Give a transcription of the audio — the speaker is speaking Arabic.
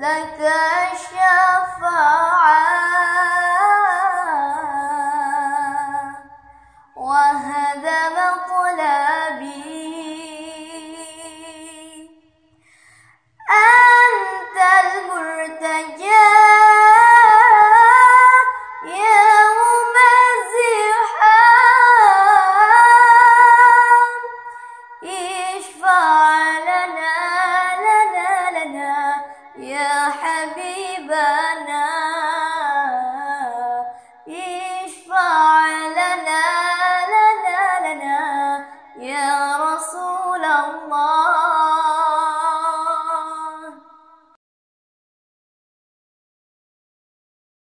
لك شفاعة وهذا مطلبي. أنت المرتجى يوم لنا لنا لنا يا حبيبنا. يشفع لنا لنا لنا. يا رسول الله.